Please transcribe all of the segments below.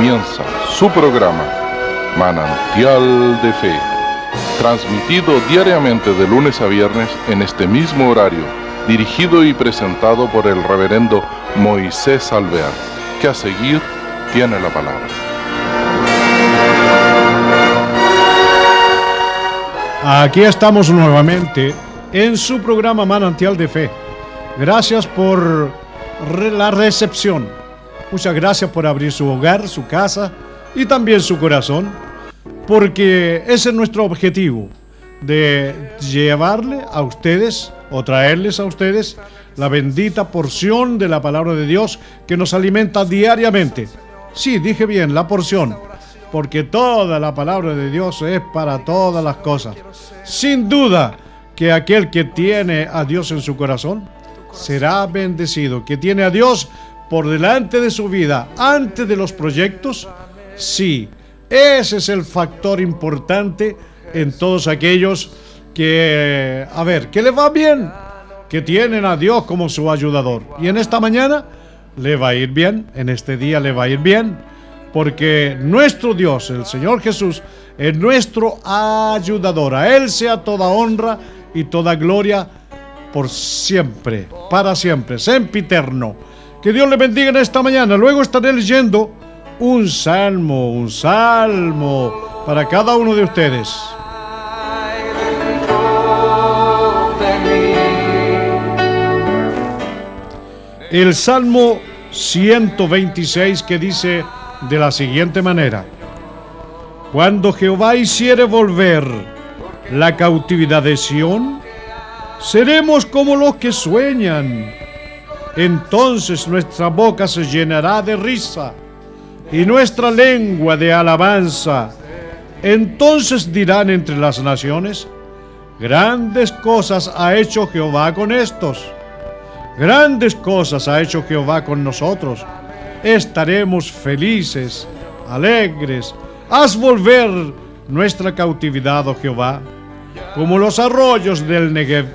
comienza su programa Manantial de Fe, transmitido diariamente de lunes a viernes en este mismo horario, dirigido y presentado por el reverendo Moisés Alvear, que a seguir tiene la palabra. Aquí estamos nuevamente en su programa Manantial de Fe. Gracias por la recepción. Muchas gracias por abrir su hogar, su casa y también su corazón, porque ese es nuestro objetivo, de llevarle a ustedes o traerles a ustedes la bendita porción de la palabra de Dios que nos alimenta diariamente. Sí, dije bien, la porción, porque toda la palabra de Dios es para todas las cosas. Sin duda que aquel que tiene a Dios en su corazón será bendecido, que tiene a Dios por delante de su vida, antes de los proyectos, sí, ese es el factor importante en todos aquellos que, a ver, que le va bien, que tienen a Dios como su ayudador. Y en esta mañana le va a ir bien, en este día le va a ir bien, porque nuestro Dios, el Señor Jesús, es nuestro ayudador. A Él sea toda honra y toda gloria por siempre, para siempre, sempiterno. Que Dios le bendiga en esta mañana. Luego estaré leyendo un salmo, un salmo para cada uno de ustedes. El Salmo 126 que dice de la siguiente manera. Cuando Jehová hiciere volver la cautividad de Sión, seremos como los que sueñan. Entonces nuestra boca se llenará de risa y nuestra lengua de alabanza. Entonces dirán entre las naciones, grandes cosas ha hecho Jehová con estos. Grandes cosas ha hecho Jehová con nosotros. Estaremos felices, alegres. Haz volver nuestra cautividad, oh Jehová, como los arroyos del Negev.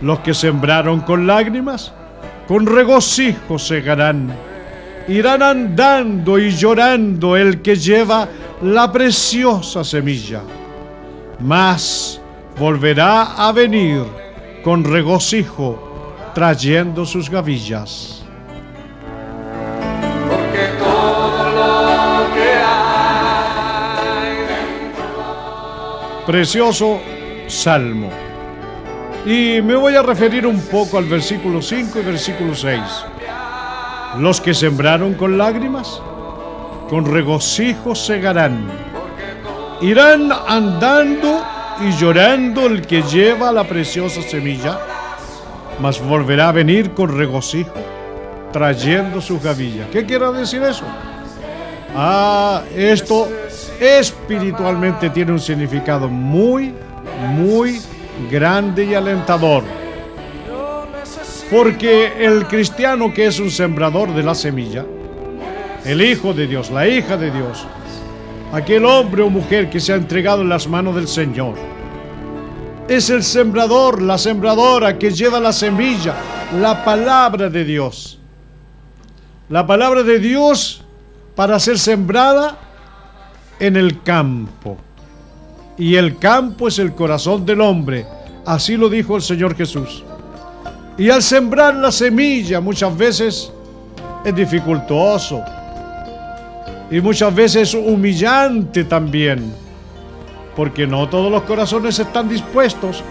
Los que sembraron con lágrimas, con regocijo segarán. Irán andando y llorando el que lleva la preciosa semilla. Mas volverá a venir con regocijo trayendo sus gavillas. Precioso salmo. Y me voy a referir un poco al versículo 5 y versículo 6. Los que sembraron con lágrimas, con regocijo segarán. Irán andando y llorando el que lleva la preciosa semilla, mas volverá a venir con regocijo, trayendo su gavilla. ¿Qué quiere decir eso? Ah, esto espiritualmente tiene un significado muy, muy grande y alentador. Porque el cristiano que es un sembrador de la semilla, el hijo de Dios, la hija de Dios, aquel hombre o mujer que se ha entregado en las manos del Señor, es el sembrador, la sembradora que lleva la semilla, la palabra de Dios. La palabra de Dios para ser sembrada en el campo. Y el campo es el corazón del hombre. Así lo dijo el Señor Jesús. Y al sembrar la semilla muchas veces es dificultoso. Y muchas veces es humillante también. Porque no todos los corazones están dispuestos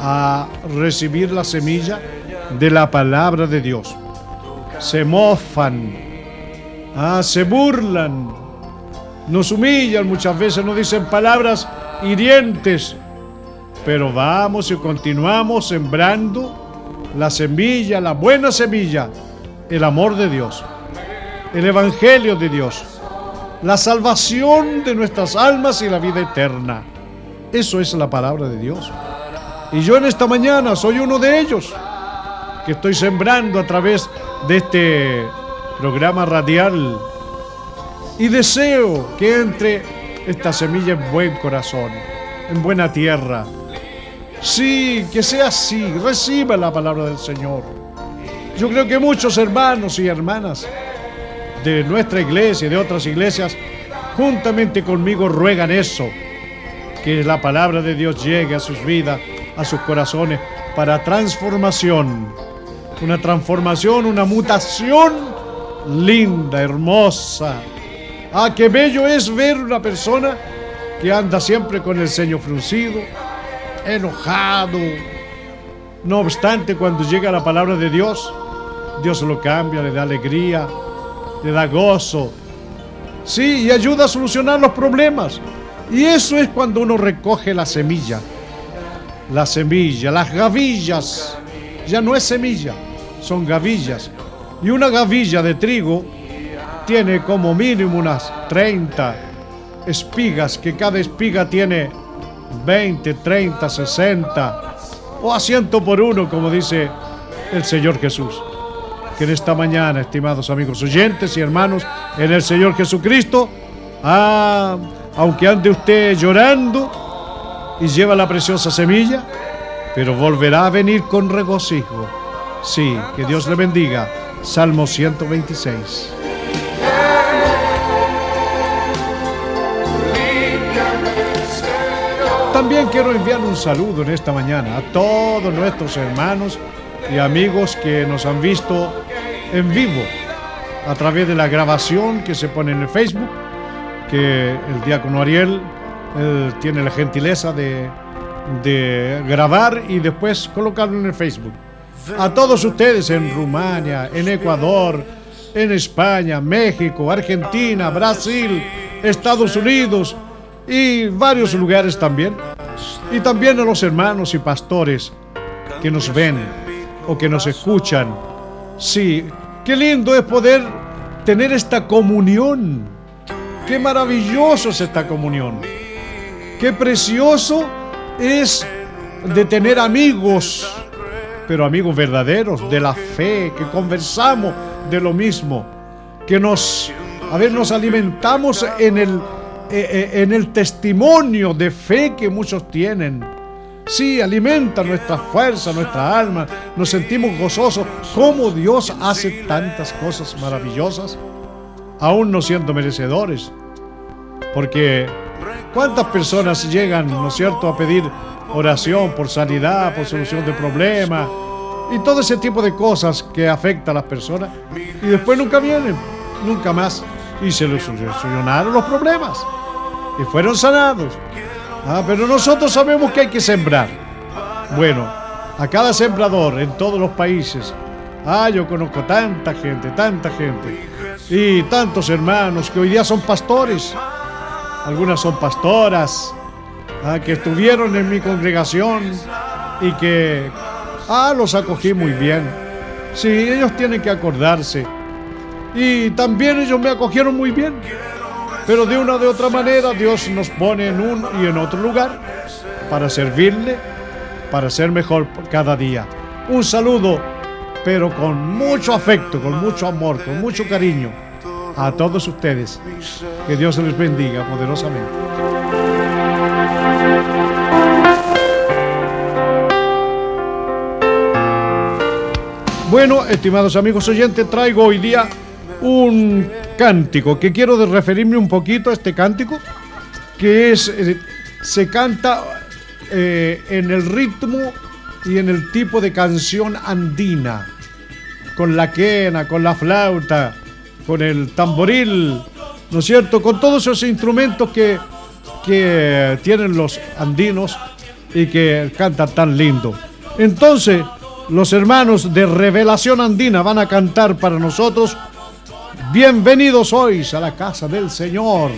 a recibir la semilla de la palabra de Dios. Se mofan, ah, se burlan, nos humillan muchas veces, nos dicen palabras hirientes. Pero vamos y continuamos sembrando la semilla, la buena semilla, el amor de Dios, el Evangelio de Dios, la salvación de nuestras almas y la vida eterna. Eso es la palabra de Dios. Y yo en esta mañana soy uno de ellos que estoy sembrando a través de este programa radial. Y deseo que entre esta semilla en buen corazón, en buena tierra, Sí, que sea así. Reciba la palabra del Señor. Yo creo que muchos hermanos y hermanas de nuestra iglesia y de otras iglesias, juntamente conmigo, ruegan eso. Que la palabra de Dios llegue a sus vidas, a sus corazones, para transformación. Una transformación, una mutación linda, hermosa. Ah, qué bello es ver una persona que anda siempre con el ceño fruncido, enojado. No obstante, cuando llega la palabra de Dios, Dios lo cambia, le da alegría, le da gozo. Sí, y ayuda a solucionar los problemas. Y eso es cuando uno recoge la semilla. La semilla, las gavillas. Ya no es semilla, son gavillas. Y una gavilla de trigo tiene como mínimo unas 30 espigas, que cada espiga tiene 20, 30, 60 o a ciento por uno, como dice el Señor Jesús. Que en esta mañana, estimados amigos oyentes y hermanos, en el Señor Jesucristo, ah, aunque ande usted llorando y lleva la preciosa semilla, pero volverá a venir con regocijo. Sí, que Dios le bendiga. Salmo 126. También quiero enviar un saludo en esta mañana a todos nuestros hermanos y amigos que nos han visto en vivo a través de la grabación que se pone en el Facebook, que el diácono Ariel tiene la gentileza de, de grabar y después colocarlo en el Facebook. A todos ustedes en Rumania, en Ecuador, en España, México, Argentina, Brasil, Estados Unidos, y varios lugares también. Y también a los hermanos y pastores que nos ven o que nos escuchan. Sí, qué lindo es poder tener esta comunión. Qué maravilloso es esta comunión. Qué precioso es de tener amigos, pero amigos verdaderos, de la fe, que conversamos de lo mismo, que nos, a ver, nos alimentamos en el en el testimonio de fe que muchos tienen. Sí, alimenta nuestra fuerza, nuestra alma. Nos sentimos gozosos. ¿Cómo Dios hace tantas cosas maravillosas? Aún no siendo merecedores. Porque ¿cuántas personas llegan, ¿no es cierto?, a pedir oración por sanidad, por solución de problemas y todo ese tipo de cosas que afecta a las personas y después nunca vienen, nunca más y se les solucionaron los problemas y fueron sanados. Ah, pero nosotros sabemos que hay que sembrar. Bueno, a cada sembrador en todos los países. Ah, yo conozco tanta gente, tanta gente. Y tantos hermanos que hoy día son pastores. Algunas son pastoras. Ah, que estuvieron en mi congregación y que ah, los acogí muy bien. Sí, ellos tienen que acordarse y también ellos me acogieron muy bien. Pero de una de otra manera Dios nos pone en un y en otro lugar para servirle, para ser mejor cada día. Un saludo, pero con mucho afecto, con mucho amor, con mucho cariño a todos ustedes. Que Dios les bendiga poderosamente. Bueno, estimados amigos oyentes, traigo hoy día un cántico que quiero referirme un poquito a este cántico, que es, eh, se canta eh, en el ritmo y en el tipo de canción andina, con la quena, con la flauta, con el tamboril, ¿no es cierto? Con todos esos instrumentos que, que tienen los andinos y que cantan tan lindo. Entonces, los hermanos de Revelación Andina van a cantar para nosotros. Bienvenidos hoy a la casa del Señor.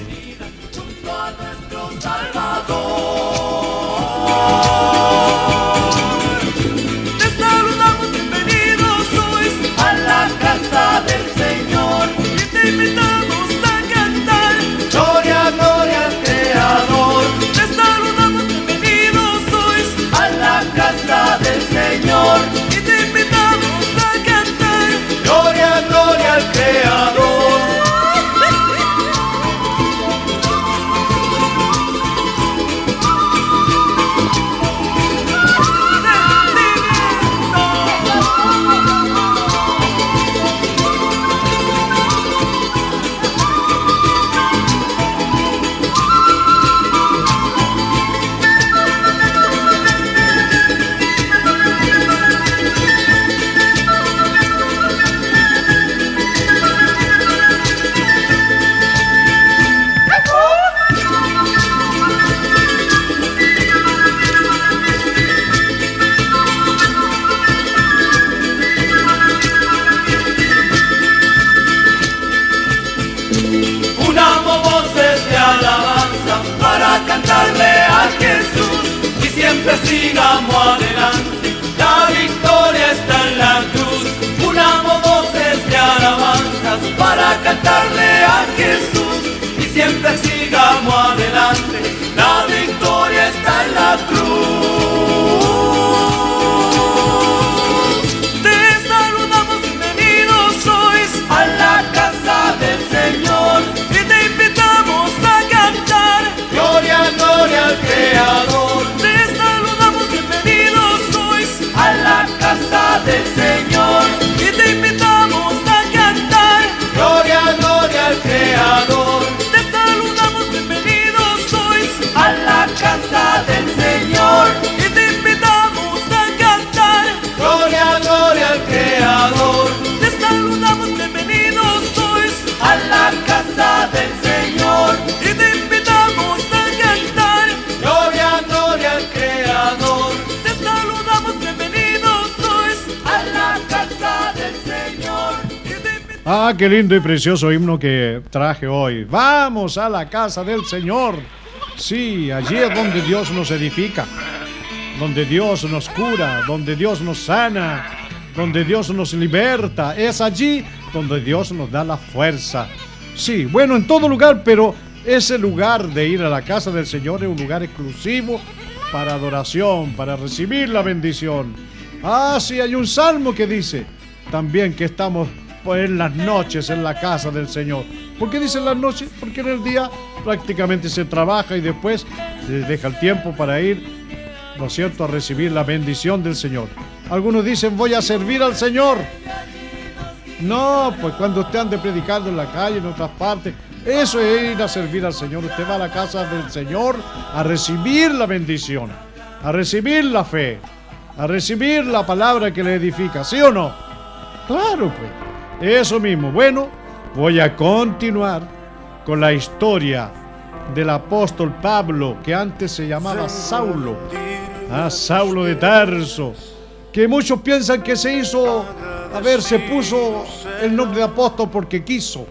Cantarle a Jesús y siempre sigamos adelante. La victoria está en la cruz. Unamos voces de alabanza para cantarle a Jesús y siempre sigamos adelante. La victoria está en la cruz. Al Creador. Te saludamos, bienvenidos sois a la casa del Señor y te invitamos a cantar. Gloria, gloria al Creador. Te saludamos, bienvenidos sois a la casa del Señor Ah, qué lindo y precioso himno que traje hoy. Vamos a la casa del Señor. Sí, allí es donde Dios nos edifica, donde Dios nos cura, donde Dios nos sana, donde Dios nos liberta. Es allí donde Dios nos da la fuerza. Sí, bueno, en todo lugar, pero ese lugar de ir a la casa del Señor es un lugar exclusivo para adoración, para recibir la bendición. Ah, sí, hay un salmo que dice también que estamos en las noches en la casa del Señor. ¿Por qué dice en las noches? Porque en el día prácticamente se trabaja y después se deja el tiempo para ir, ¿no es cierto?, a recibir la bendición del Señor. Algunos dicen, voy a servir al Señor. No, pues cuando usted ande predicando en la calle, en otras partes, eso es ir a servir al Señor. Usted va a la casa del Señor a recibir la bendición, a recibir la fe, a recibir la palabra que le edifica, ¿sí o no? Claro, pues. Eso mismo. Bueno, voy a continuar con la historia del apóstol Pablo, que antes se llamaba Saulo. Ah, Saulo de Tarso. Que muchos piensan que se hizo, a ver, se puso el nombre de apóstol porque quiso.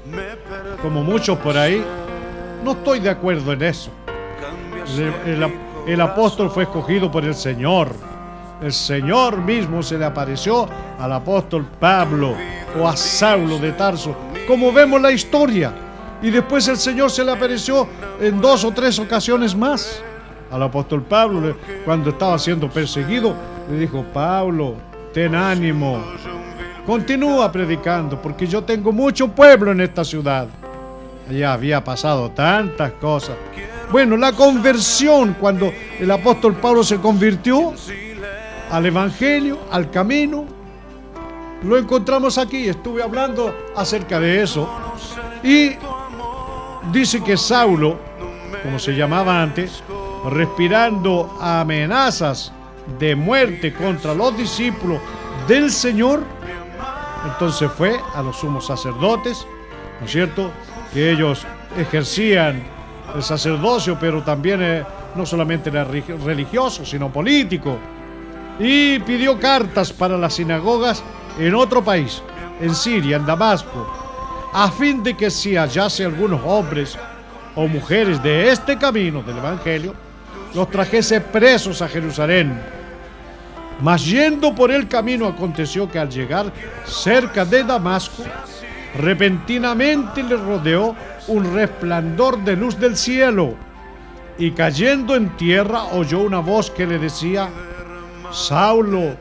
Como muchos por ahí. No estoy de acuerdo en eso. El, apóstol fue escogido por el Señor. El Señor mismo se le apareció al apóstol Pablo o a Saulo de Tarso, como vemos la historia. Y después el Señor se le apareció en dos o tres ocasiones más al apóstol Pablo cuando estaba siendo perseguido. Le dijo, Pablo, ten ánimo, continúa predicando porque yo tengo mucho pueblo en esta ciudad. Allá había pasado tantas cosas. Bueno, la conversión, cuando el apóstol Pablo se convirtió al Evangelio, al camino, lo encontramos aquí, estuve hablando acerca de eso. Y dice que Saulo, como se llamaba antes, respirando amenazas de muerte contra los discípulos del Señor, entonces fue a los sumos sacerdotes, ¿no es cierto? Que ellos ejercían el sacerdocio, pero también eh, no solamente era religioso, sino político. Y pidió cartas para las sinagogas en otro país, en Siria, en Damasco, a fin de que si hallase algunos hombres o mujeres de este camino del Evangelio, los trajese presos a Jerusalén. Mas yendo por el camino aconteció que al llegar cerca de Damasco, repentinamente le rodeó un resplandor de luz del cielo, y cayendo en tierra oyó una voz que le decía, Saulo,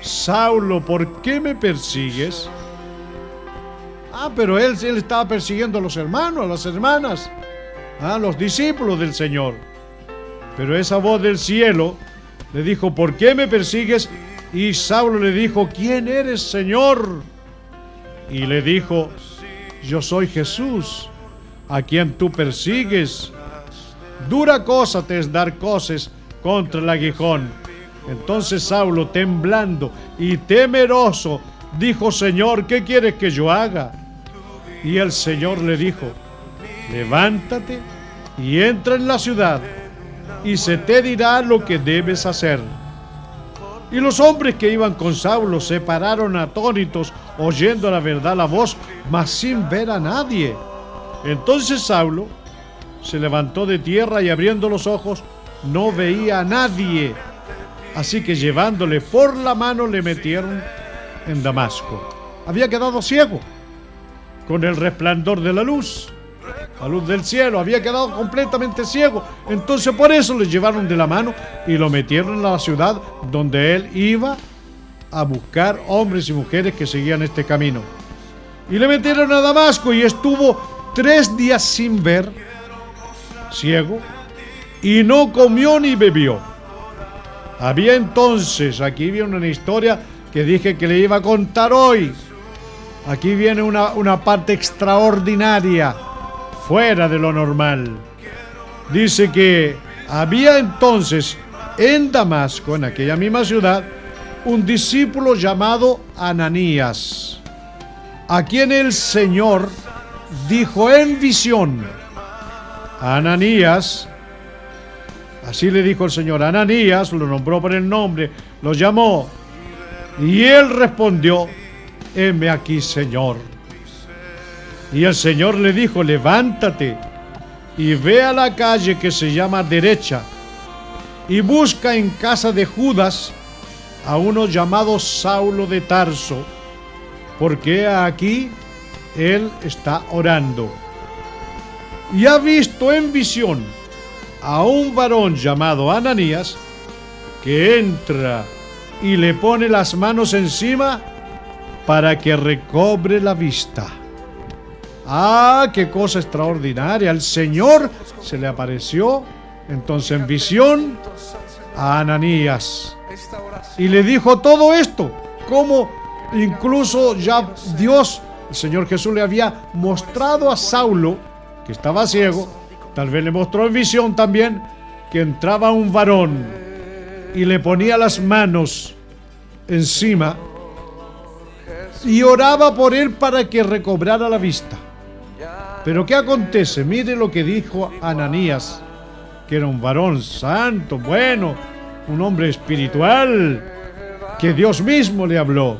Saulo, ¿por qué me persigues? Ah, pero él, él estaba persiguiendo a los hermanos, a las hermanas, a los discípulos del Señor. Pero esa voz del cielo le dijo, ¿por qué me persigues? Y Saulo le dijo, ¿quién eres, Señor? Y le dijo, yo soy Jesús, a quien tú persigues. Dura cosa te es dar cosas contra el aguijón. Entonces Saulo, temblando y temeroso, dijo, Señor, ¿qué quieres que yo haga? Y el Señor le dijo, levántate y entra en la ciudad, y se te dirá lo que debes hacer. Y los hombres que iban con Saulo se pararon atónitos, oyendo la verdad la voz, mas sin ver a nadie. Entonces Saulo se levantó de tierra y abriendo los ojos, no veía a nadie. Así que llevándole por la mano le metieron en Damasco. Había quedado ciego con el resplandor de la luz, la luz del cielo, había quedado completamente ciego. Entonces por eso le llevaron de la mano y lo metieron en la ciudad donde él iba a buscar hombres y mujeres que seguían este camino. Y le metieron a Damasco y estuvo tres días sin ver, ciego, y no comió ni bebió. Había entonces, aquí viene una historia que dije que le iba a contar hoy. Aquí viene una, una parte extraordinaria, fuera de lo normal. Dice que había entonces en Damasco, en aquella misma ciudad, un discípulo llamado Ananías, a quien el Señor dijo en visión, Ananías, Así le dijo el Señor. Ananías lo nombró por el nombre, lo llamó. Y él respondió, heme aquí, Señor. Y el Señor le dijo, levántate y ve a la calle que se llama derecha y busca en casa de Judas a uno llamado Saulo de Tarso, porque aquí él está orando. Y ha visto en visión a un varón llamado Ananías que entra y le pone las manos encima para que recobre la vista. Ah, qué cosa extraordinaria. El Señor se le apareció entonces en visión a Ananías y le dijo todo esto, como incluso ya Dios, el Señor Jesús le había mostrado a Saulo, que estaba ciego, Tal vez le mostró en visión también que entraba un varón y le ponía las manos encima y oraba por él para que recobrara la vista. Pero ¿qué acontece? Mire lo que dijo Ananías, que era un varón santo, bueno, un hombre espiritual, que Dios mismo le habló.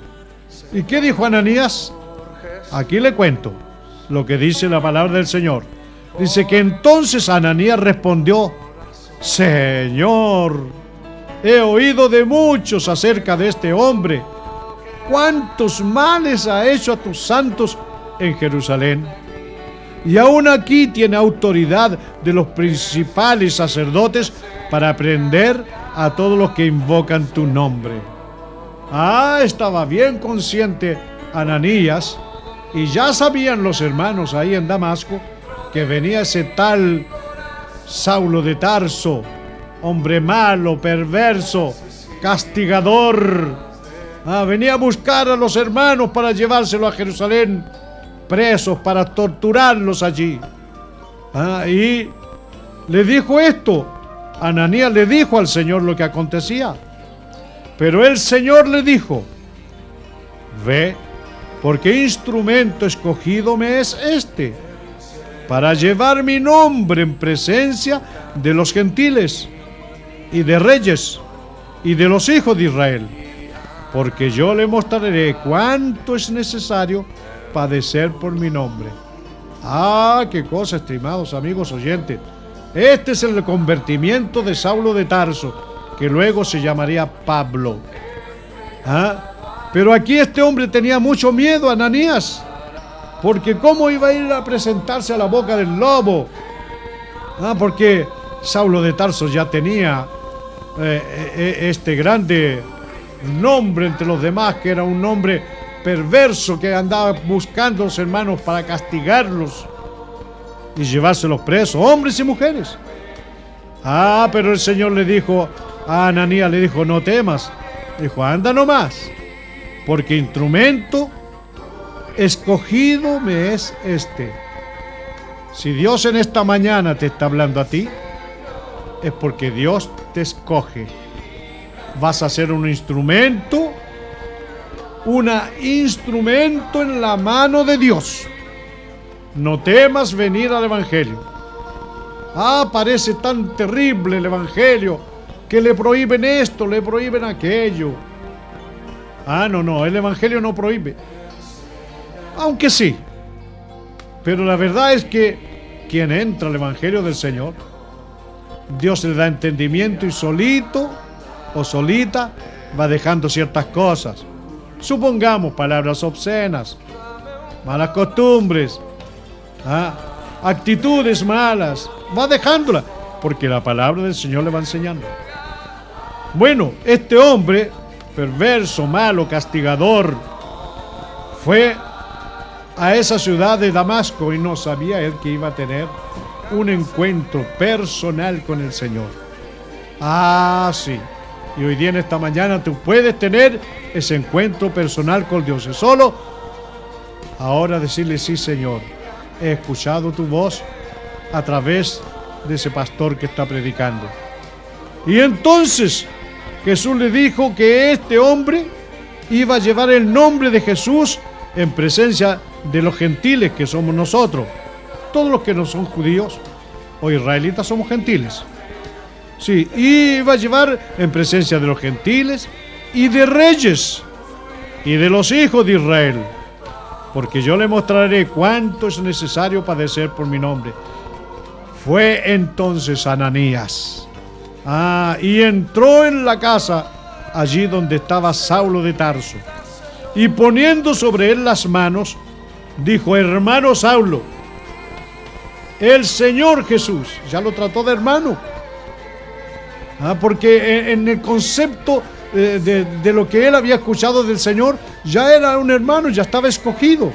¿Y qué dijo Ananías? Aquí le cuento lo que dice la palabra del Señor. Dice que entonces Ananías respondió, Señor, he oído de muchos acerca de este hombre. ¿Cuántos males ha hecho a tus santos en Jerusalén? Y aún aquí tiene autoridad de los principales sacerdotes para prender a todos los que invocan tu nombre. Ah, estaba bien consciente Ananías y ya sabían los hermanos ahí en Damasco que venía ese tal Saulo de Tarso, hombre malo, perverso, castigador, Ah, venía a buscar a los hermanos para llevárselo a Jerusalén, presos, para torturarlos allí. Ah, y le dijo esto. Ananías le dijo al Señor lo que acontecía. Pero el Señor le dijo, ve, porque instrumento escogido me es este, para llevar mi nombre en presencia de los gentiles y de reyes y de los hijos de Israel, porque yo le mostraré cuánto es necesario padecer por mi nombre. Ah, qué cosa, estimados amigos oyentes. Este es el convertimiento de Saulo de Tarso, que luego se llamaría Pablo. ¿Ah? Pero aquí este hombre tenía mucho miedo, Ananías, porque cómo iba a ir a presentarse a la boca del lobo. Ah, porque Saulo de Tarso ya tenía eh, eh, este grande nombre entre los demás, que era un nombre perverso que andaba buscando los hermanos para castigarlos y llevárselos presos, hombres y mujeres. Ah, pero el Señor le dijo a Ananías, le dijo, no temas. Dijo, anda nomás, porque instrumento escogido me es este. Si Dios en esta mañana te está hablando a ti, es porque Dios te escoge. Vas a ser un instrumento, un instrumento en la mano de Dios. No temas venir al Evangelio. Ah, parece tan terrible el Evangelio que le prohíben esto, le prohíben aquello. Ah, no, no, el Evangelio no prohíbe. Aunque sí. Pero la verdad es que quien entra al Evangelio del Señor, Dios le da entendimiento y solito o solita va dejando ciertas cosas. Supongamos palabras obscenas, malas costumbres, ¿ah? actitudes malas, va dejándola, porque la palabra del Señor le va enseñando. Bueno, este hombre, perverso, malo, castigador, fue a esa ciudad de Damasco y no sabía él que iba a tener un encuentro personal con el Señor. Ah, sí. Y hoy día en esta mañana tú puedes tener ese encuentro personal con Dios. Es solo ahora decirle sí, Señor. He escuchado tu voz a través de ese pastor que está predicando. Y entonces Jesús le dijo que este hombre iba a llevar el nombre de Jesús en presencia de los gentiles que somos nosotros todos los que no son judíos o israelitas somos gentiles. Sí, iba a llevar en presencia de los gentiles y de reyes y de los hijos de Israel, porque yo le mostraré cuánto es necesario padecer por mi nombre. Fue entonces Ananías. Ah, y entró en la casa allí donde estaba Saulo de Tarso. Y poniendo sobre él las manos, dijo, hermano Saulo, el Señor Jesús. Ya lo trató de hermano. Ah, porque en el concepto eh, de, de, lo que él había escuchado del Señor, ya era un hermano, ya estaba escogido.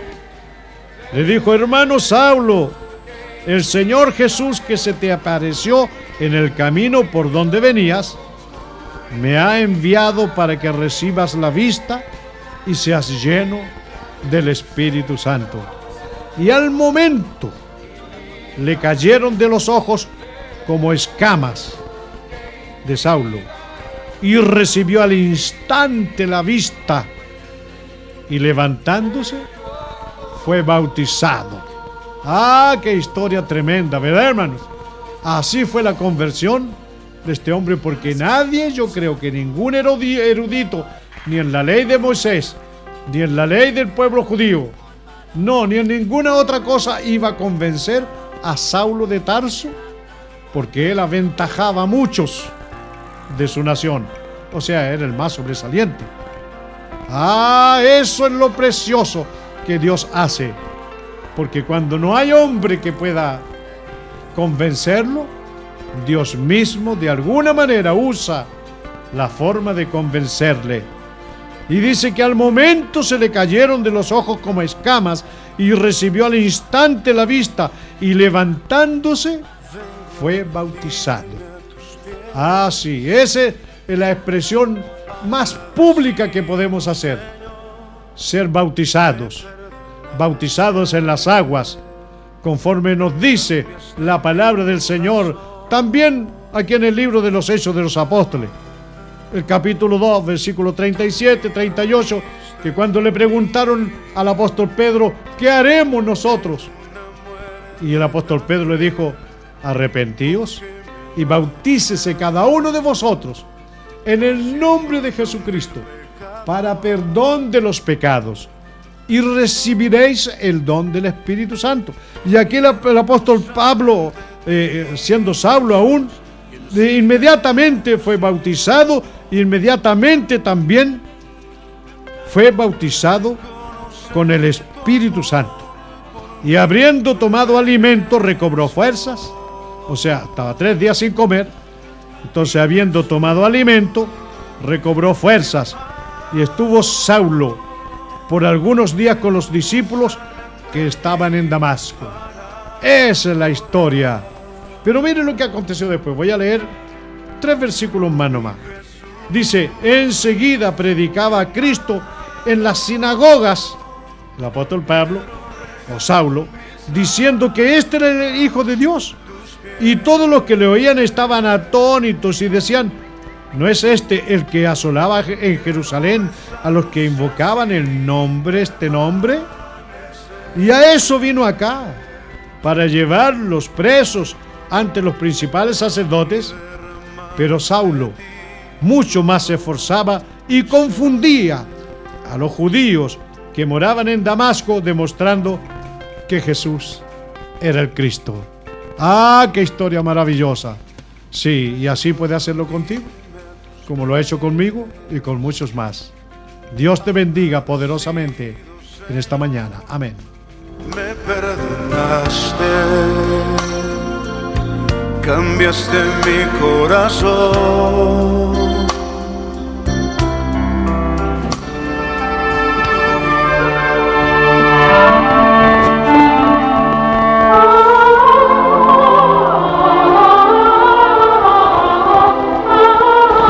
Le dijo, hermano Saulo, el Señor Jesús que se te apareció en el camino por donde venías, me ha enviado para que recibas la vista y seas lleno del Espíritu Santo. Y al momento le cayeron de los ojos como escamas de Saulo y recibió al instante la vista y levantándose fue bautizado. Ah, qué historia tremenda, ¿verdad, hermanos? Así fue la conversión de este hombre porque nadie, yo creo que ningún erudito, ni en la ley de Moisés, ni en la ley del pueblo judío, no, ni en ninguna otra cosa iba a convencer a Saulo de Tarso porque él aventajaba a muchos de su nación. O sea, era el más sobresaliente. Ah, eso es lo precioso que Dios hace. Porque cuando no hay hombre que pueda convencerlo, Dios mismo de alguna manera usa la forma de convencerle. Y dice que al momento se le cayeron de los ojos como escamas y recibió al instante la vista y levantándose fue bautizado. Ah, sí, esa es la expresión más pública que podemos hacer. Ser bautizados. Bautizados en las aguas, conforme nos dice la palabra del Señor, también aquí en el libro de los Hechos de los Apóstoles. El capítulo 2, versículo 37, 38, que cuando le preguntaron al apóstol Pedro, ¿qué haremos nosotros? Y el apóstol Pedro le dijo, arrepentíos y bautícese cada uno de vosotros en el nombre de Jesucristo para perdón de los pecados y recibiréis el don del Espíritu Santo. Y aquí el, apóstol Pablo, eh, siendo Saulo aún, inmediatamente fue bautizado, inmediatamente también fue bautizado con el Espíritu Santo. Y habiendo tomado alimento, recobró fuerzas. O sea, estaba tres días sin comer. Entonces, habiendo tomado alimento, recobró fuerzas. Y estuvo Saulo por algunos días con los discípulos que estaban en Damasco. Esa es la historia. Pero miren lo que aconteció después. Voy a leer tres versículos más nomás. Dice, enseguida predicaba a Cristo en las sinagogas, el apóstol Pablo o Saulo, diciendo que este era el Hijo de Dios. Y todos los que le oían estaban atónitos y decían, ¿no es este el que asolaba en Jerusalén a los que invocaban el nombre, este nombre? Y a eso vino acá, para llevar los presos ante los principales sacerdotes. Pero Saulo mucho más se esforzaba y confundía a los judíos que moraban en Damasco, demostrando que Jesús era el Cristo. Ah, qué historia maravillosa. Sí, y así puede hacerlo contigo, como lo ha hecho conmigo y con muchos más. Dios te bendiga poderosamente en esta mañana. Amén. Me perdonaste, cambiaste mi corazón.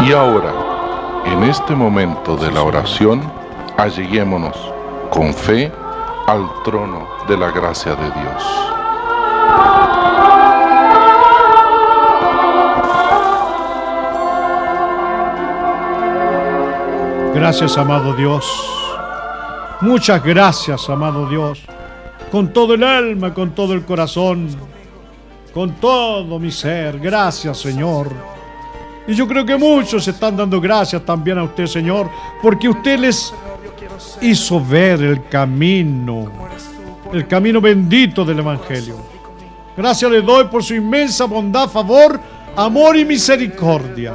Y ahora, en este momento de la oración, alleguémonos con fe al trono de la gracia de Dios. Gracias, amado Dios. Muchas gracias, amado Dios. Con todo el alma, con todo el corazón, con todo mi ser. Gracias, Señor. Y yo creo que muchos están dando gracias también a usted, Señor, porque usted les hizo ver el camino, el camino bendito del Evangelio. Gracias le doy por su inmensa bondad, favor, amor y misericordia,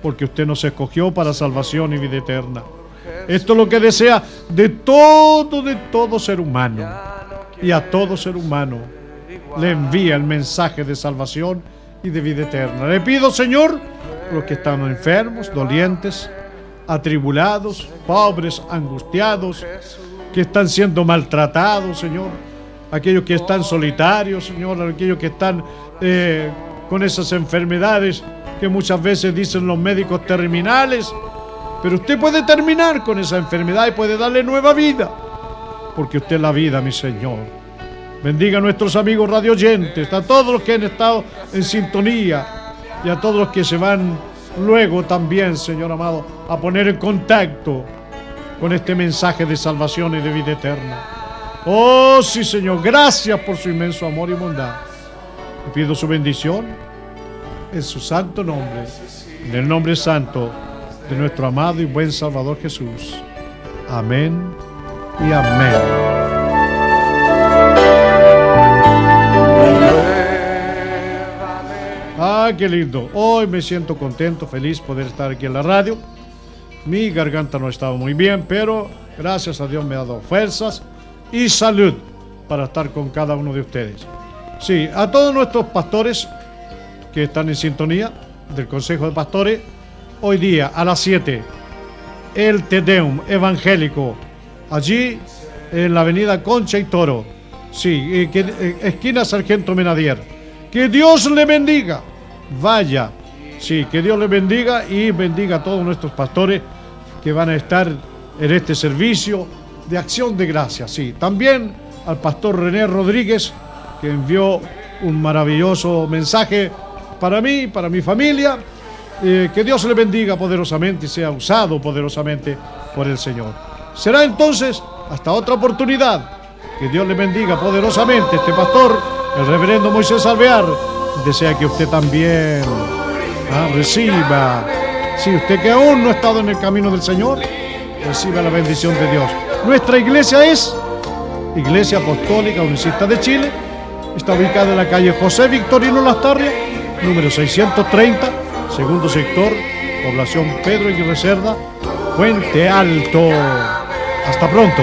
porque usted nos escogió para salvación y vida eterna. Esto es lo que desea de todo, de todo ser humano. Y a todo ser humano le envía el mensaje de salvación y de vida eterna. Le pido, Señor, los que están enfermos, dolientes, atribulados, pobres, angustiados, que están siendo maltratados, Señor, aquellos que están solitarios, Señor, aquellos que están eh, con esas enfermedades que muchas veces dicen los médicos terminales, pero usted puede terminar con esa enfermedad y puede darle nueva vida, porque usted es la vida, mi Señor. Bendiga a nuestros amigos radioyentes, a todos los que han estado en sintonía y a todos los que se van luego también, Señor amado, a poner en contacto con este mensaje de salvación y de vida eterna. Oh, sí, Señor, gracias por su inmenso amor y bondad. Le pido su bendición en su santo nombre, en el nombre santo de nuestro amado y buen Salvador Jesús. Amén y amén. Ah, qué lindo. Hoy me siento contento, feliz poder estar aquí en la radio. Mi garganta no estaba muy bien, pero gracias a Dios me ha dado fuerzas y salud para estar con cada uno de ustedes. Sí, a todos nuestros pastores que están en sintonía del Consejo de Pastores, hoy día a las 7, el Tedeum evangélico, allí en la avenida Concha y Toro, sí, eh, eh, esquina Sargento Menadier. Que Dios le bendiga. Vaya, Sí, que Dios les bendiga y bendiga a todos nuestros pastores que van a estar en este servicio de acción de gracias. Sí, también al pastor René Rodríguez, que envió un maravilloso mensaje para mí, para mi familia. Eh, que Dios le bendiga poderosamente y sea usado poderosamente por el Señor. Será entonces hasta otra oportunidad. Que Dios le bendiga poderosamente este pastor, el reverendo Moisés Alvear. Desea que usted también ah, reciba. Si usted que aún no ha estado en el camino del Señor, reciba la bendición de Dios. Nuestra iglesia es Iglesia Apostólica Unicista de Chile. Está ubicada en la calle José Victorino Lastarria, número 630, segundo sector, población Pedro y Reserva, Puente Alto. Hasta pronto.